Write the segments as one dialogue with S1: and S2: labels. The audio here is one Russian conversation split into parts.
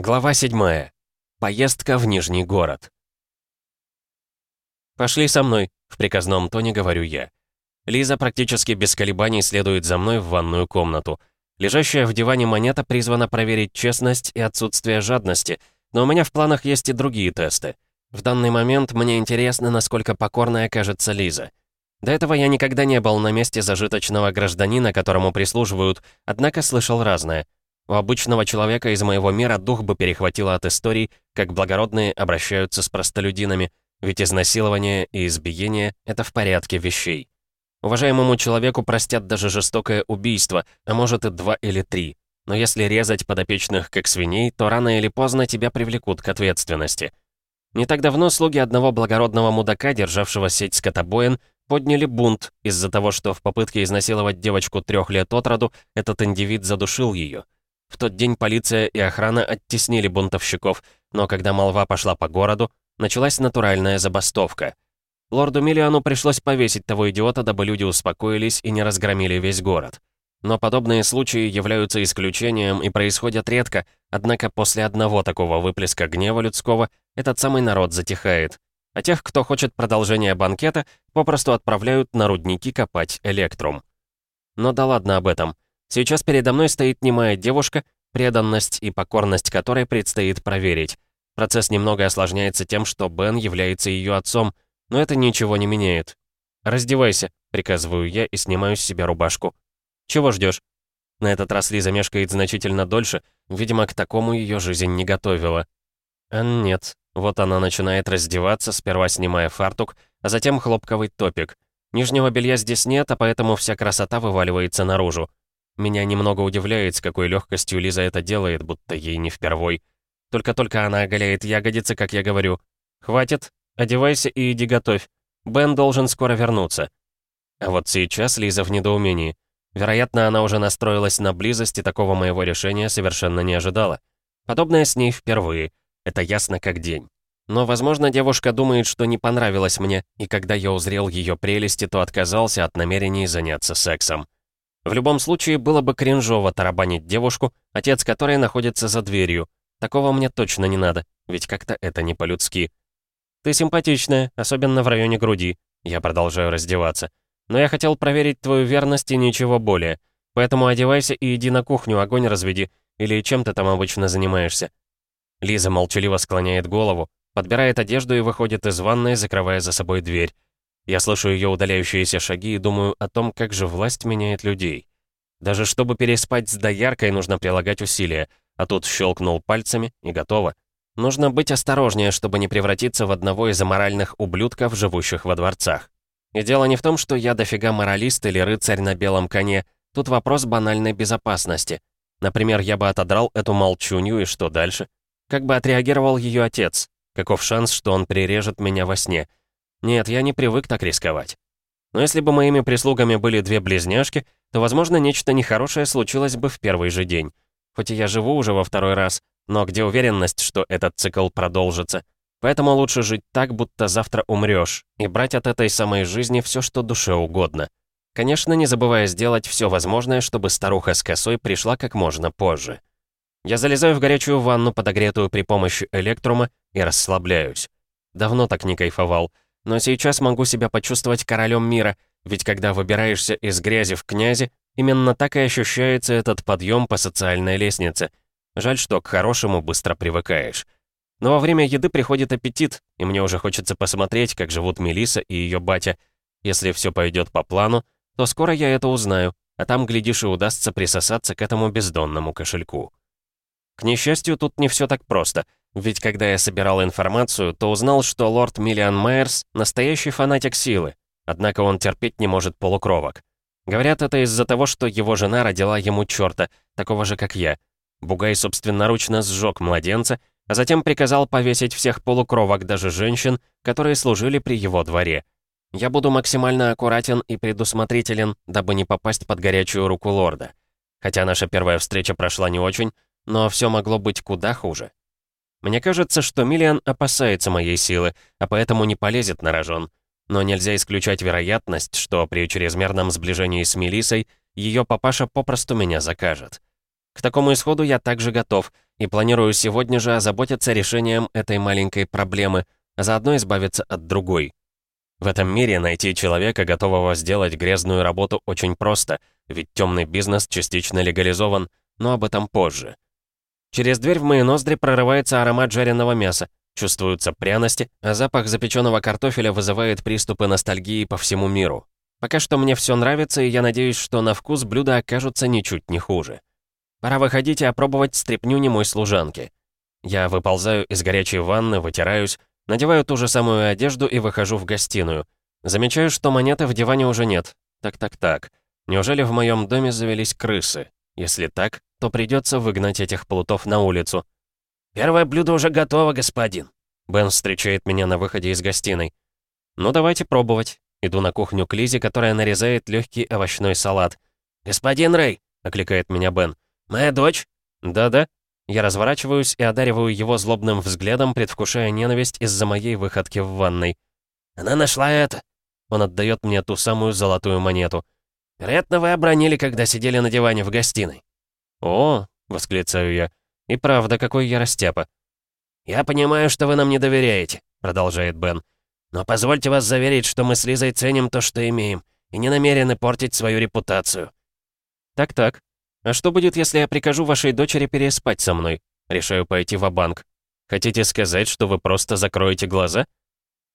S1: Глава 7. Поездка в Нижний город. «Пошли со мной», — в приказном тоне говорю я. Лиза практически без колебаний следует за мной в ванную комнату. Лежащая в диване монета призвана проверить честность и отсутствие жадности, но у меня в планах есть и другие тесты. В данный момент мне интересно, насколько покорной окажется Лиза. До этого я никогда не был на месте зажиточного гражданина, которому прислуживают, однако слышал разное — у обычного человека из моего мира дух бы перехватило от историй, как благородные обращаются с простолюдинами, ведь изнасилование и избиение — это в порядке вещей. Уважаемому человеку простят даже жестокое убийство, а может и два или три. Но если резать подопечных как свиней, то рано или поздно тебя привлекут к ответственности. Не так давно слуги одного благородного мудака, державшего сеть скотобоин, подняли бунт из-за того, что в попытке изнасиловать девочку трех лет от роду этот индивид задушил ее. В тот день полиция и охрана оттеснили бунтовщиков, но когда молва пошла по городу, началась натуральная забастовка. Лорду Миллиану пришлось повесить того идиота, дабы люди успокоились и не разгромили весь город. Но подобные случаи являются исключением и происходят редко, однако после одного такого выплеска гнева людского этот самый народ затихает. А тех, кто хочет продолжения банкета, попросту отправляют на рудники копать электрум. Но да ладно об этом. Сейчас передо мной стоит немая девушка, преданность и покорность которой предстоит проверить. Процесс немного осложняется тем, что Бен является ее отцом, но это ничего не меняет. «Раздевайся», — приказываю я и снимаю с себя рубашку. «Чего ждешь? На этот раз Лиза мешкает значительно дольше, видимо, к такому ее жизнь не готовила. А нет, вот она начинает раздеваться, сперва снимая фартук, а затем хлопковый топик. Нижнего белья здесь нет, а поэтому вся красота вываливается наружу. Меня немного удивляет, с какой легкостью Лиза это делает, будто ей не впервой. Только-только она оголяет ягодицы, как я говорю. «Хватит, одевайся и иди готовь. Бен должен скоро вернуться». А вот сейчас Лиза в недоумении. Вероятно, она уже настроилась на близость и такого моего решения совершенно не ожидала. Подобное с ней впервые. Это ясно как день. Но, возможно, девушка думает, что не понравилось мне, и когда я узрел ее прелести, то отказался от намерений заняться сексом. В любом случае, было бы кринжово тарабанить девушку, отец которой находится за дверью. Такого мне точно не надо, ведь как-то это не по-людски. «Ты симпатичная, особенно в районе груди», — я продолжаю раздеваться. «Но я хотел проверить твою верность и ничего более. Поэтому одевайся и иди на кухню, огонь разведи. Или чем ты там обычно занимаешься?» Лиза молчаливо склоняет голову, подбирает одежду и выходит из ванной, закрывая за собой дверь. Я слышу ее удаляющиеся шаги и думаю о том, как же власть меняет людей. Даже чтобы переспать с дояркой, нужно прилагать усилия, а тут щелкнул пальцами и готово. Нужно быть осторожнее, чтобы не превратиться в одного из аморальных ублюдков, живущих во дворцах. И дело не в том, что я дофига моралист или рыцарь на белом коне. Тут вопрос банальной безопасности. Например, я бы отодрал эту молчунью, и что дальше? Как бы отреагировал ее отец? Каков шанс, что он прирежет меня во сне? Нет, я не привык так рисковать. Но если бы моими прислугами были две близняшки, то, возможно, нечто нехорошее случилось бы в первый же день. Хоть и я живу уже во второй раз, но где уверенность, что этот цикл продолжится? Поэтому лучше жить так, будто завтра умрёшь, и брать от этой самой жизни всё, что душе угодно. Конечно, не забывая сделать всё возможное, чтобы старуха с косой пришла как можно позже. Я залезаю в горячую ванну, подогретую при помощи электрума, и расслабляюсь. Давно так не кайфовал. Но сейчас могу себя почувствовать королем мира, ведь когда выбираешься из грязи в князи, именно так и ощущается этот подъем по социальной лестнице. Жаль, что к хорошему быстро привыкаешь. Но во время еды приходит аппетит, и мне уже хочется посмотреть, как живут Мелиса и ее батя. Если все пойдет по плану, то скоро я это узнаю, а там, глядишь, и удастся присосаться к этому бездонному кошельку. К несчастью, тут не все так просто — ведь когда я собирал информацию, то узнал, что лорд Миллиан Майерс — настоящий фанатик силы, однако он терпеть не может полукровок. Говорят, это из-за того, что его жена родила ему черта, такого же, как я. Бугай собственноручно сжег младенца, а затем приказал повесить всех полукровок, даже женщин, которые служили при его дворе. Я буду максимально аккуратен и предусмотрителен, дабы не попасть под горячую руку лорда. Хотя наша первая встреча прошла не очень, но все могло быть куда хуже. Мне кажется, что Миллиан опасается моей силы, а поэтому не полезет на рожон. Но нельзя исключать вероятность, что при чрезмерном сближении с Мелисой ее папаша попросту меня закажет. К такому исходу я также готов, и планирую сегодня же озаботиться решением этой маленькой проблемы, а заодно избавиться от другой. В этом мире найти человека, готового сделать грязную работу, очень просто, ведь темный бизнес частично легализован, но об этом позже. Через дверь в мои ноздри прорывается аромат жареного мяса, чувствуются пряности, а запах запеченного картофеля вызывает приступы ностальгии по всему миру. Пока что мне все нравится, и я надеюсь, что на вкус блюда окажутся ничуть не хуже. Пора выходить и опробовать стряпню немой служанки. Я выползаю из горячей ванны, вытираюсь, надеваю ту же самую одежду и выхожу в гостиную. Замечаю, что монеты в диване уже нет. Так-так-так. Неужели в моем доме завелись крысы? Если так, то придется выгнать этих плутов на улицу. «Первое блюдо уже готово, господин». Бен встречает меня на выходе из гостиной. «Ну, давайте пробовать». Иду на кухню к Лизе, которая нарезает легкий овощной салат. «Господин Рэй!» — окликает меня Бен. «Моя дочь?» «Да-да». Я разворачиваюсь и одариваю его злобным взглядом, предвкушая ненависть из-за моей выходки в ванной. «Она нашла это!» Он отдает мне ту самую золотую монету. «Вероятно, вы обронили, когда сидели на диване в гостиной». «О!» — восклицаю я. «И правда, какой я растяпа!» «Я понимаю, что вы нам не доверяете», — продолжает Бен. «Но позвольте вас заверить, что мы с Лизой ценим то, что имеем, и не намерены портить свою репутацию». «Так-так. А что будет, если я прикажу вашей дочери переспать со мной? Решаю пойти в банк Хотите сказать, что вы просто закроете глаза?»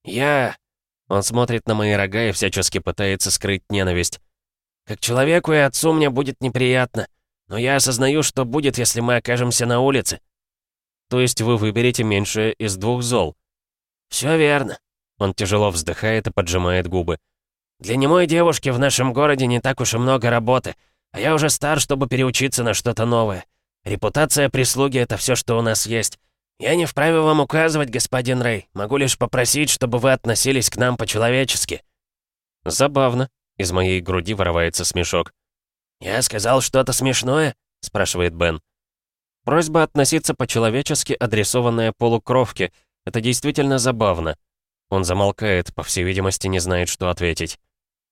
S1: «Я...» Он смотрит на мои рога и всячески пытается скрыть ненависть. «Как человеку и отцу мне будет неприятно, но я осознаю, что будет, если мы окажемся на улице». «То есть вы выберете меньшее из двух зол?» «Все верно». Он тяжело вздыхает и поджимает губы. «Для немой девушки в нашем городе не так уж и много работы, а я уже стар, чтобы переучиться на что-то новое. Репутация прислуги — это все, что у нас есть. Я не вправе вам указывать, господин Рэй. Могу лишь попросить, чтобы вы относились к нам по-человечески». «Забавно». Из моей груди вырывается смешок. «Я сказал что-то смешное?» — спрашивает Бен. Просьба относиться по-человечески, адресованная полукровке. Это действительно забавно. Он замолкает, по всей видимости, не знает, что ответить.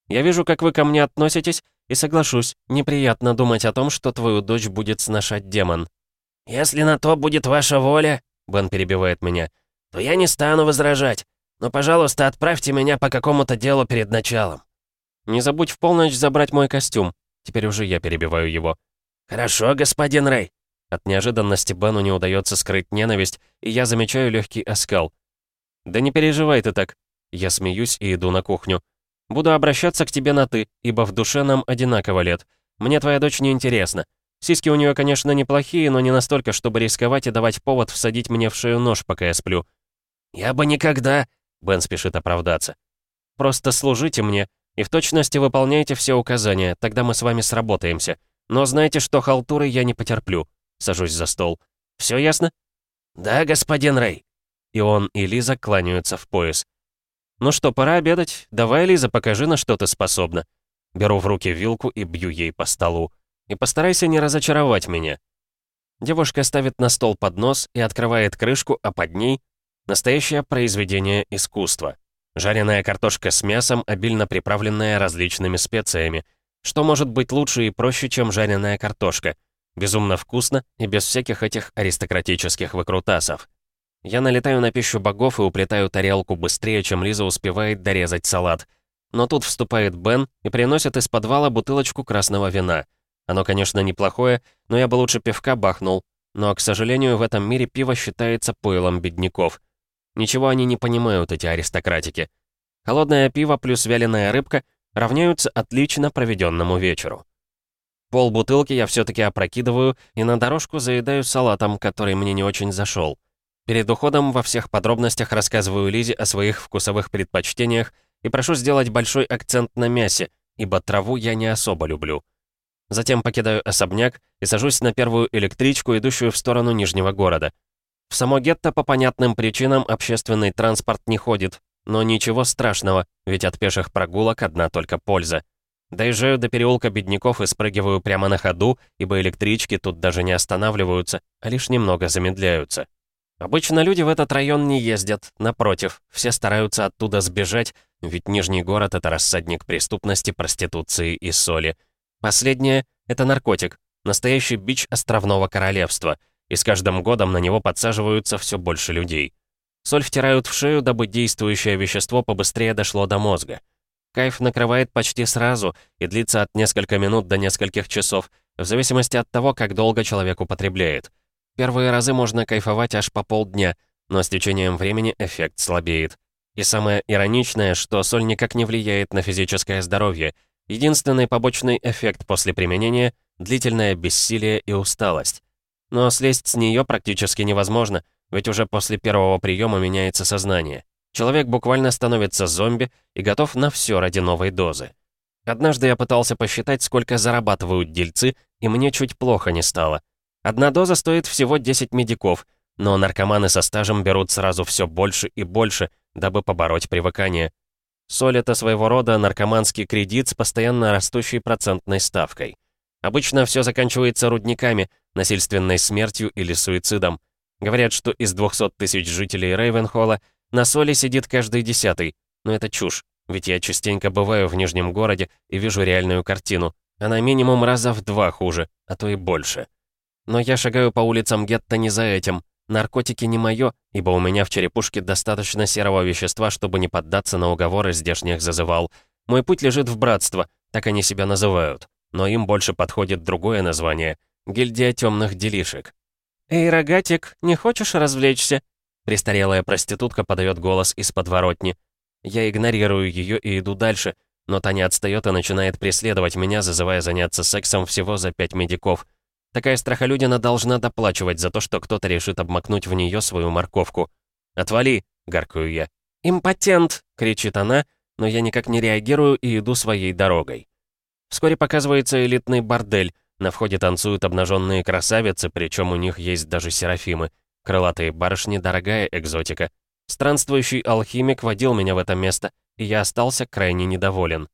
S1: «Я вижу, как вы ко мне относитесь, и соглашусь, неприятно думать о том, что твою дочь будет сношать демон». «Если на то будет ваша воля», — Бен перебивает меня, «то я не стану возражать. Но, пожалуйста, отправьте меня по какому-то делу перед началом». «Не забудь в полночь забрать мой костюм». Теперь уже я перебиваю его. «Хорошо, господин Рэй». От неожиданности Бену не удается скрыть ненависть, и я замечаю легкий оскал. «Да не переживай ты так». Я смеюсь и иду на кухню. «Буду обращаться к тебе на «ты», ибо в душе нам одинаково лет. Мне твоя дочь не интересна. Сиськи у нее, конечно, неплохие, но не настолько, чтобы рисковать и давать повод всадить мне в шею нож, пока я сплю». «Я бы никогда...» — Бен спешит оправдаться. «Просто служите мне и в точности выполняйте все указания, тогда мы с вами сработаемся. Но знайте, что халтуры я не потерплю». Сажусь за стол. «Все ясно?» «Да, господин Рэй». И он, и Лиза кланяются в пояс. «Ну что, пора обедать. Давай, Лиза, покажи, на что ты способна». Беру в руки вилку и бью ей по столу. И постарайся не разочаровать меня. Девушка ставит на стол поднос и открывает крышку, а под ней — настоящее произведение искусства. Жареная картошка с мясом, обильно приправленная различными специями. Что может быть лучше и проще, чем жареная картошка? Безумно вкусно и без всяких этих аристократических выкрутасов. Я налетаю на пищу богов и уплетаю тарелку быстрее, чем Лиза успевает дорезать салат. Но тут вступает Бен и приносит из подвала бутылочку красного вина. Оно, конечно, неплохое, но я бы лучше пивка бахнул. Но, к сожалению, в этом мире пиво считается пойлом бедняков. Ничего они не понимают, эти аристократики. Холодное пиво плюс вяленая рыбка равняются отлично проведенному вечеру. Пол бутылки я все-таки опрокидываю и на дорожку заедаю салатом, который мне не очень зашел. Перед уходом во всех подробностях рассказываю Лизе о своих вкусовых предпочтениях и прошу сделать большой акцент на мясе, ибо траву я не особо люблю. Затем покидаю особняк и сажусь на первую электричку, идущую в сторону Нижнего города. В само гетто по понятным причинам общественный транспорт не ходит, но ничего страшного, ведь от пеших прогулок одна только польза. Доезжаю до переулка бедняков и спрыгиваю прямо на ходу, ибо электрички тут даже не останавливаются, а лишь немного замедляются. Обычно люди в этот район не ездят, напротив, все стараются оттуда сбежать, ведь Нижний город — это рассадник преступности, проституции и соли. Последнее — это наркотик, настоящий бич островного королевства — и с каждым годом на него подсаживаются все больше людей. Соль втирают в шею, дабы действующее вещество побыстрее дошло до мозга. Кайф накрывает почти сразу и длится от нескольких минут до нескольких часов, в зависимости от того, как долго человек употребляет. Первые разы можно кайфовать аж по полдня, но с течением времени эффект слабеет. И самое ироничное, что соль никак не влияет на физическое здоровье. Единственный побочный эффект после применения — длительное бессилие и усталость. Но слезть с нее практически невозможно, ведь уже после первого приема меняется сознание. Человек буквально становится зомби и готов на все ради новой дозы. Однажды я пытался посчитать, сколько зарабатывают дельцы, и мне чуть плохо не стало. Одна доза стоит всего 10 медиков, но наркоманы со стажем берут сразу все больше и больше, дабы побороть привыкание. Соль — это своего рода наркоманский кредит с постоянно растущей процентной ставкой. Обычно все заканчивается рудниками, насильственной смертью или суицидом. Говорят, что из 200 тысяч жителей Рейвенхолла на соли сидит каждый десятый. Но это чушь, ведь я частенько бываю в Нижнем городе и вижу реальную картину. Она минимум раза в два хуже, а то и больше. Но я шагаю по улицам гетто не за этим. Наркотики не мое, ибо у меня в черепушке достаточно серого вещества, чтобы не поддаться на уговоры здешних зазывал. Мой путь лежит в братство, так они себя называют. Но им больше подходит другое название — гильдия темных делишек. «Эй, рогатик, не хочешь развлечься?» Престарелая проститутка подает голос из подворотни. Я игнорирую ее и иду дальше, но та не отстает и начинает преследовать меня, зазывая заняться сексом всего за пять медиков. Такая страхолюдина должна доплачивать за то, что кто-то решит обмакнуть в нее свою морковку. «Отвали!» — гаркаю я. «Импотент!» — кричит она, но я никак не реагирую и иду своей дорогой. Вскоре показывается элитный бордель, на входе танцуют обнаженные красавицы, причем у них есть даже серафимы. Крылатые барышни — дорогая экзотика. Странствующий алхимик водил меня в это место, и я остался крайне недоволен.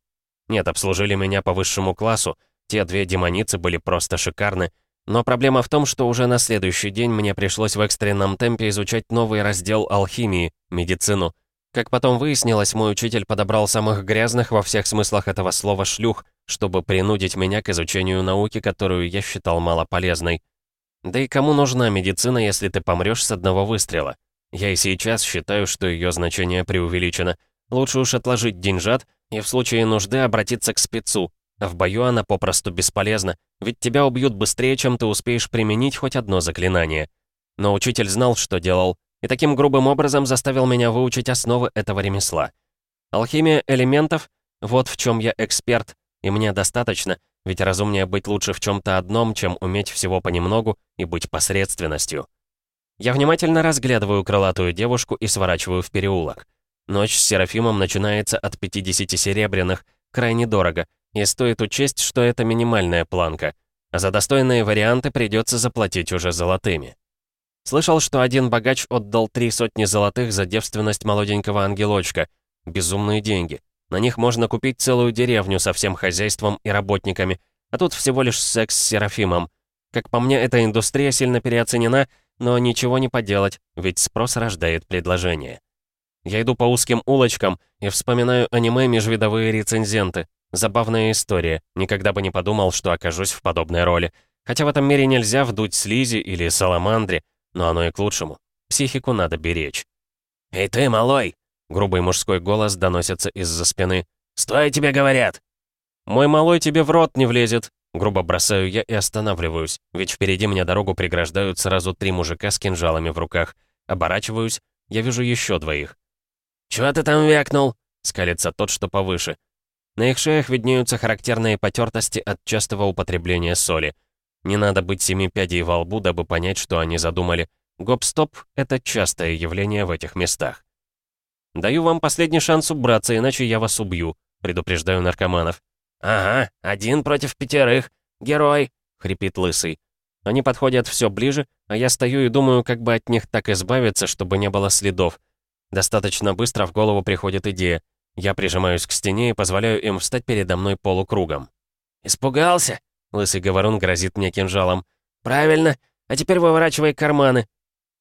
S1: Нет, обслужили меня по высшему классу, те две демоницы были просто шикарны, но проблема в том, что уже на следующий день мне пришлось в экстренном темпе изучать новый раздел алхимии, медицину. Как потом выяснилось, мой учитель подобрал самых грязных во всех смыслах этого слова шлюх, чтобы принудить меня к изучению науки, которую я считал малополезной. Да и кому нужна медицина, если ты помрешь с одного выстрела? Я и сейчас считаю, что ее значение преувеличено. Лучше уж отложить деньжат и в случае нужды обратиться к спецу. В бою она попросту бесполезна, ведь тебя убьют быстрее, чем ты успеешь применить хоть одно заклинание. Но учитель знал, что делал, и таким грубым образом заставил меня выучить основы этого ремесла. Алхимия элементов — вот в чем я эксперт, и мне достаточно, ведь разумнее быть лучше в чем-то одном, чем уметь всего понемногу и быть посредственностью. Я внимательно разглядываю крылатую девушку и сворачиваю в переулок. Ночь с Серафимом начинается от 50 серебряных, крайне дорого, и стоит учесть, что это минимальная планка, а за достойные варианты придется заплатить уже золотыми. Слышал, что один богач отдал три сотни золотых за девственность молоденького ангелочка. Безумные деньги. На них можно купить целую деревню со всем хозяйством и работниками, а тут всего лишь секс с Серафимом. Как по мне, эта индустрия сильно переоценена, но ничего не поделать, ведь спрос рождает предложение. Я иду по узким улочкам и вспоминаю аниме межвидовые рецензенты. Забавная история, никогда бы не подумал, что окажусь в подобной роли. Хотя в этом мире нельзя вдуть слизи или саламандре, но оно и к лучшему. Психику надо беречь. «Эй ты, малой!» Грубый мужской голос доносится из-за спины. «Стой, тебе говорят!» «Мой малой тебе в рот не влезет!» Грубо бросаю я и останавливаюсь, ведь впереди мне дорогу преграждают сразу три мужика с кинжалами в руках. Оборачиваюсь, я вижу еще двоих. «Чего ты там вякнул?» — скалится тот, что повыше. На их шеях виднеются характерные потертости от частого употребления соли. Не надо быть семи пядей во лбу, дабы понять, что они задумали. Гоп-стоп — это частое явление в этих местах. «Даю вам последний шанс убраться, иначе я вас убью», — предупреждаю наркоманов. «Ага, один против пятерых. Герой!» — хрипит лысый. Они подходят все ближе, а я стою и думаю, как бы от них так избавиться, чтобы не было следов. Достаточно быстро в голову приходит идея. Я прижимаюсь к стене и позволяю им встать передо мной полукругом. «Испугался?» — лысый говорун грозит мне кинжалом. «Правильно. А теперь выворачивай карманы».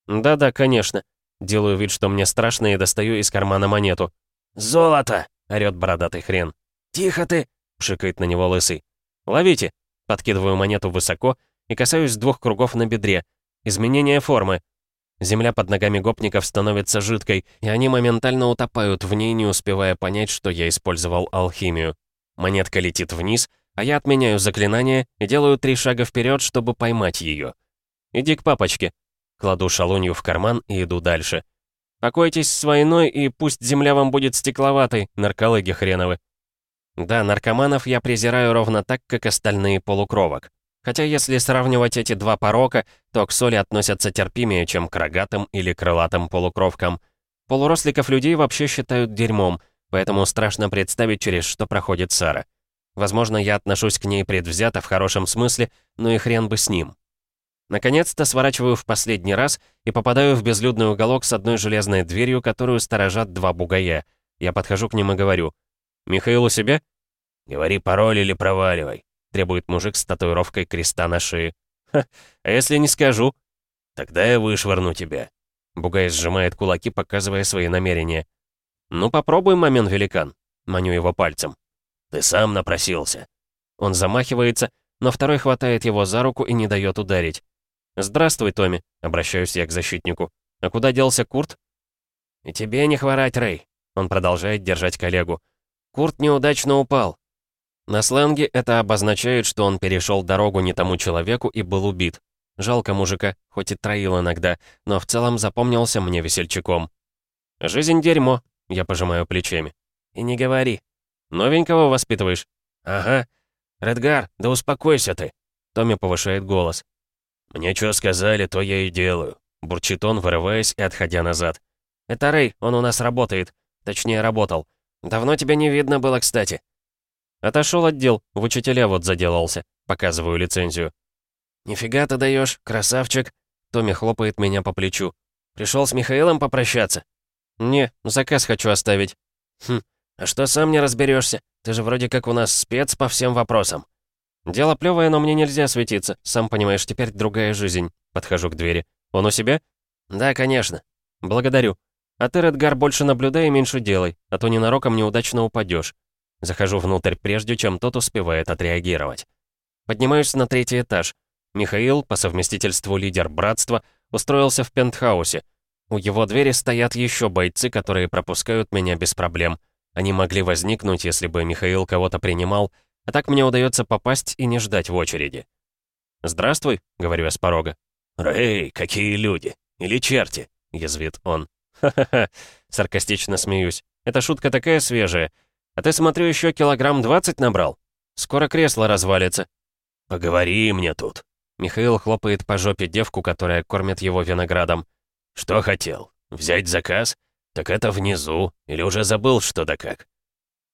S1: «Да-да, конечно. Делаю вид, что мне страшно, и достаю из кармана монету. «Золото!» — орёт бородатый хрен. «Тихо ты!» — пшикает на него лысый. «Ловите!» — подкидываю монету высоко и касаюсь двух кругов на бедре. Изменение формы. Земля под ногами гопников становится жидкой, и они моментально утопают в ней, не успевая понять, что я использовал алхимию. Монетка летит вниз, а я отменяю заклинание и делаю три шага вперед, чтобы поймать ее. «Иди к папочке». Кладу шалунью в карман и иду дальше. «Покойтесь с войной, и пусть земля вам будет стекловатой, наркологи хреновы». Да, наркоманов я презираю ровно так, как остальные полукровок. Хотя если сравнивать эти два порока, то к соли относятся терпимее, чем к рогатым или крылатым полукровкам. Полуросликов людей вообще считают дерьмом, поэтому страшно представить, через что проходит Сара. Возможно, я отношусь к ней предвзято в хорошем смысле, но и хрен бы с ним. Наконец-то сворачиваю в последний раз и попадаю в безлюдный уголок с одной железной дверью, которую сторожат два бугая. Я подхожу к ним и говорю — «Михаил у себя?» «Говори пароль или проваливай», — требует мужик с татуировкой креста на шее. «Ха, а если не скажу?» «Тогда я вышвырну тебя». Бугай сжимает кулаки, показывая свои намерения. «Ну попробуй, момент великан», — маню его пальцем. «Ты сам напросился». Он замахивается, но второй хватает его за руку и не дает ударить. «Здравствуй, Томми», — обращаюсь я к защитнику. «А куда делся Курт?» «И тебе не хворать, Рэй», — он продолжает держать коллегу. Курт неудачно упал. На сленге это обозначает, что он перешел дорогу не тому человеку и был убит. Жалко мужика, хоть и троил иногда, но в целом запомнился мне весельчаком. «Жизнь дерьмо», — я пожимаю плечами. «И не говори. Новенького воспитываешь?» «Ага. Редгар, да успокойся ты», — Томми повышает голос. «Мне что сказали, то я и делаю», — бурчит он, вырываясь и отходя назад. «Это Рэй, он у нас работает. Точнее, работал. «Давно тебя не видно было, кстати». Отошел отдел, в учителя вот заделался. Показываю лицензию. «Нифига ты даешь, красавчик!» Томми хлопает меня по плечу. «Пришел с Михаилом попрощаться?» «Не, заказ хочу оставить». «Хм, а что сам не разберешься? Ты же вроде как у нас спец по всем вопросам». «Дело плевое, но мне нельзя светиться. Сам понимаешь, теперь другая жизнь». Подхожу к двери. «Он у себя?» «Да, конечно». «Благодарю». А ты, Редгар, больше наблюдай и меньше делай, а то ненароком неудачно упадешь. Захожу внутрь, прежде чем тот успевает отреагировать. Поднимаюсь на третий этаж. Михаил, по совместительству лидер братства, устроился в пентхаусе. У его двери стоят еще бойцы, которые пропускают меня без проблем. Они могли возникнуть, если бы Михаил кого-то принимал, а так мне удается попасть и не ждать в очереди. «Здравствуй», — говорю я с порога. «Рэй, какие люди! Или черти!» — язвит он. «Ха-ха-ха», саркастично смеюсь. «Эта шутка такая свежая. А ты, смотрю, еще килограмм двадцать набрал? Скоро кресло развалится».
S2: «Поговори мне тут».
S1: Михаил хлопает по жопе девку, которая кормит его виноградом.
S2: «Что хотел? Взять заказ? Так это внизу. Или уже забыл, что да как?»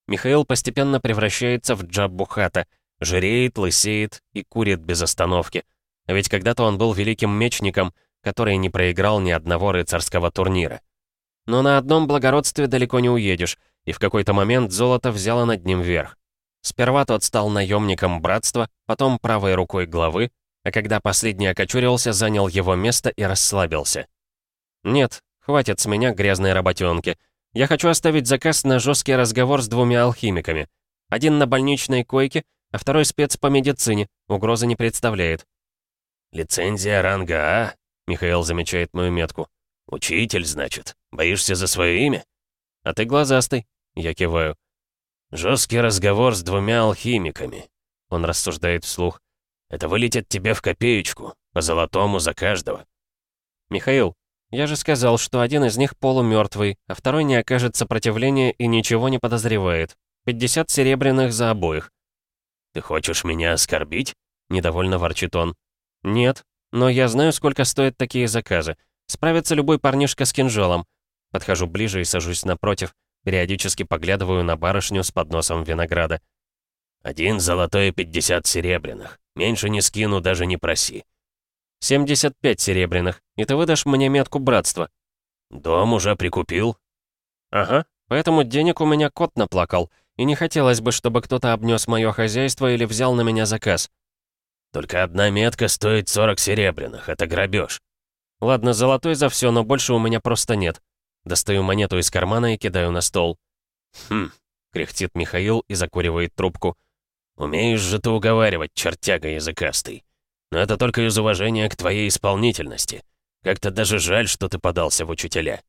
S1: Михаил постепенно превращается в джаббухата, жиреет, лысеет и курит без остановки. А ведь когда-то он был великим мечником, который не проиграл ни одного рыцарского турнира. Но на одном благородстве далеко не уедешь, и в какой-то момент золото взяло над ним верх. Сперва тот стал наемником братства, потом правой рукой главы, а когда последний окочурился, занял его место и расслабился. «Нет, хватит с меня грязной работенки. Я хочу оставить заказ на жесткий разговор с двумя алхимиками. Один на больничной койке, а второй спец по медицине, угрозы не представляет».
S2: «Лицензия ранга А?» Михаил замечает мою метку. «Учитель, значит. Боишься за свое имя?»
S1: «А ты глазастый», — я киваю.
S2: Жесткий разговор с двумя алхимиками», — он рассуждает вслух. «Это вылетит тебе в копеечку, по золотому за каждого».
S1: «Михаил, я же сказал, что один из них полумертвый, а второй не окажет сопротивления и ничего не подозревает. 50 серебряных за обоих».
S2: «Ты хочешь меня оскорбить?» — недовольно ворчит он.
S1: «Нет, но я знаю, сколько стоят такие заказы. Справится любой парнишка с кинжалом. Подхожу ближе и сажусь напротив. Периодически поглядываю на барышню с подносом винограда.
S2: «Один золотой и пятьдесят серебряных. Меньше не скину, даже не проси».
S1: «75 серебряных, и ты выдашь мне метку братства».
S2: «Дом уже прикупил?»
S1: «Ага, поэтому денег у меня кот наплакал, и не хотелось бы, чтобы кто-то обнес мое хозяйство или взял на меня заказ».
S2: «Только одна метка стоит 40 серебряных, это грабеж.
S1: Ладно, золотой за все, но больше у меня просто нет. Достаю монету из кармана и кидаю на стол.
S2: «Хм», —
S1: кряхтит Михаил и закуривает трубку.
S2: «Умеешь же ты уговаривать, чертяга языкастый. Но это только из уважения к твоей исполнительности. Как-то даже жаль, что ты подался в учителя».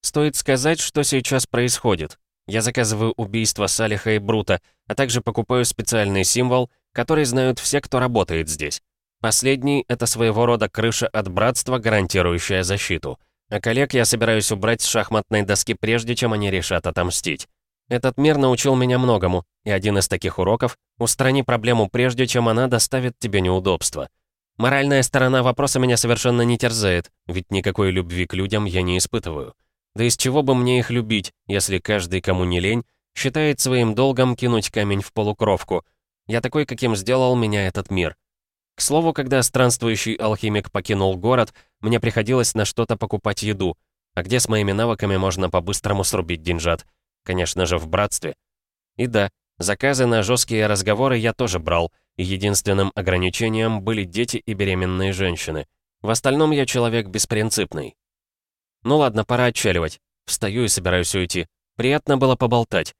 S1: Стоит сказать, что сейчас происходит. Я заказываю убийство Салиха и Брута, а также покупаю специальный символ, который знают все, кто работает здесь. Последний — это своего рода крыша от братства, гарантирующая защиту. А коллег я собираюсь убрать с шахматной доски, прежде чем они решат отомстить. Этот мир научил меня многому, и один из таких уроков — устрани проблему прежде, чем она доставит тебе неудобства. Моральная сторона вопроса меня совершенно не терзает, ведь никакой любви к людям я не испытываю. Да из чего бы мне их любить, если каждый, кому не лень, считает своим долгом кинуть камень в полукровку. Я такой, каким сделал меня этот мир. К слову, когда странствующий алхимик покинул город, мне приходилось на что-то покупать еду. А где с моими навыками можно по-быстрому срубить деньжат? Конечно же, в братстве. И да, заказы на жесткие разговоры я тоже брал, и единственным ограничением были дети и беременные женщины. В остальном я человек беспринципный. Ну ладно, пора отчаливать. Встаю и собираюсь уйти. Приятно было поболтать.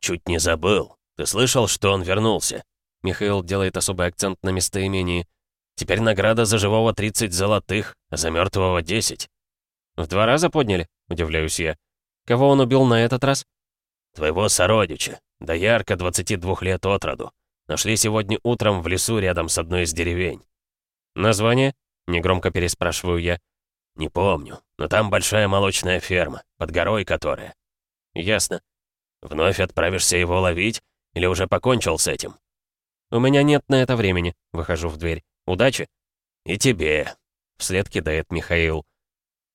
S2: Чуть не забыл. Ты слышал, что он вернулся?
S1: Михаил делает особый акцент на местоимении.
S2: Теперь награда за живого 30 золотых, а за мертвого 10.
S1: В два раза подняли? Удивляюсь я. Кого он убил на этот раз?
S2: Твоего сородича, да ярко 22 лет от роду. Нашли сегодня утром в лесу рядом с одной из деревень.
S1: Название? Негромко переспрашиваю я.
S2: «Не помню, но там большая молочная ферма, под горой которая».
S1: «Ясно.
S2: Вновь отправишься его ловить? Или уже покончил с этим?»
S1: «У меня нет на это времени», — выхожу в дверь. «Удачи».
S2: «И тебе», — вслед кидает Михаил.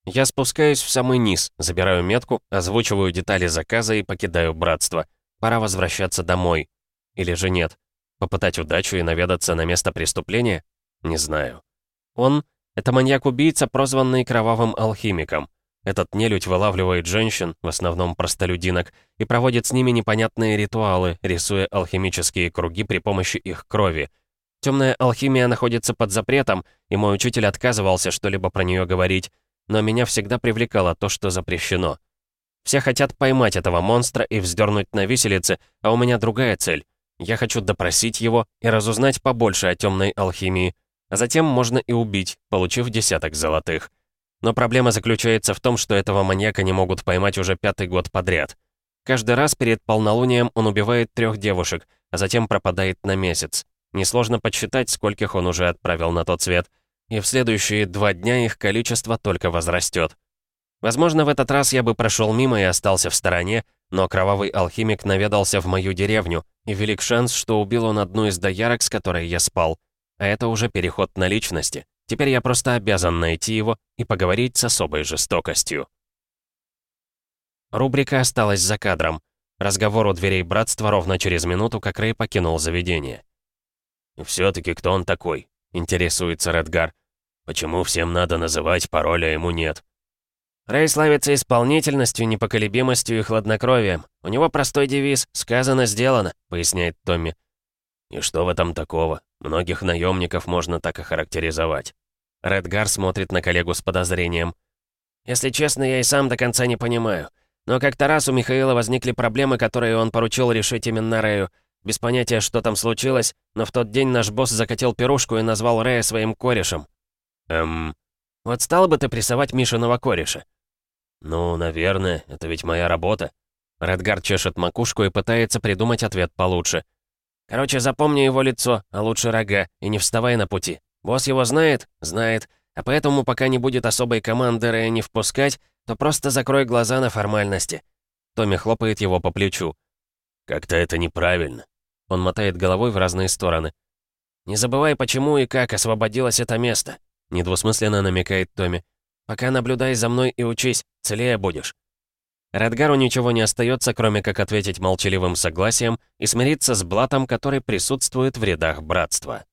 S1: Я спускаюсь в самый низ, забираю метку, озвучиваю детали заказа и покидаю братство. Пора возвращаться домой. Или же нет? Попытать удачу и наведаться на место преступления? Не знаю. Он это маньяк-убийца, прозванный Кровавым Алхимиком. Этот нелюдь вылавливает женщин, в основном простолюдинок, и проводит с ними непонятные ритуалы, рисуя алхимические круги при помощи их крови. Темная алхимия находится под запретом, и мой учитель отказывался что-либо про нее говорить, но меня всегда привлекало то, что запрещено. Все хотят поймать этого монстра и вздернуть на виселице, а у меня другая цель. Я хочу допросить его и разузнать побольше о темной алхимии, а затем можно и убить, получив десяток золотых. Но проблема заключается в том, что этого маньяка не могут поймать уже пятый год подряд. Каждый раз перед полнолунием он убивает трех девушек, а затем пропадает на месяц. Несложно подсчитать, скольких он уже отправил на тот свет. И в следующие два дня их количество только возрастет. Возможно, в этот раз я бы прошел мимо и остался в стороне, но кровавый алхимик наведался в мою деревню, и велик шанс, что убил он одну из доярок, с которой я спал. А это уже переход на личности. Теперь я просто обязан найти его и поговорить с особой жестокостью. Рубрика осталась за кадром. Разговор у дверей братства ровно через минуту, как Рэй покинул заведение.
S2: все таки кто он такой?» — интересуется Редгар. «Почему всем надо называть, пароля ему нет?»
S1: Рэй славится исполнительностью, непоколебимостью и хладнокровием. У него простой девиз «Сказано, сделано», — поясняет Томми.
S2: «И что в этом такого? Многих наемников можно так охарактеризовать».
S1: Редгар смотрит на коллегу с подозрением. «Если честно, я и сам до конца не понимаю. Но как-то раз у Михаила возникли проблемы, которые он поручил решить именно Рэю. Без понятия, что там случилось, но в тот день наш босс закатил пирушку и назвал Рэя своим корешем».
S2: «Эм...»
S1: «Вот стал бы ты прессовать Мишиного кореша?»
S2: «Ну, наверное, это ведь моя работа».
S1: Редгар чешет макушку и пытается придумать ответ получше. Короче, запомни его лицо, а лучше рога, и не вставай на пути. Босс его знает? Знает. А поэтому, пока не будет особой команды Рэя не впускать, то просто закрой глаза на формальности». Томми хлопает его по плечу.
S2: «Как-то это неправильно».
S1: Он мотает головой в разные стороны. «Не забывай, почему и как освободилось это место», — недвусмысленно намекает Томми. «Пока наблюдай за мной и учись, целее будешь». Редгару ничего не остается, кроме как ответить молчаливым согласием и смириться с блатом, который присутствует в рядах братства.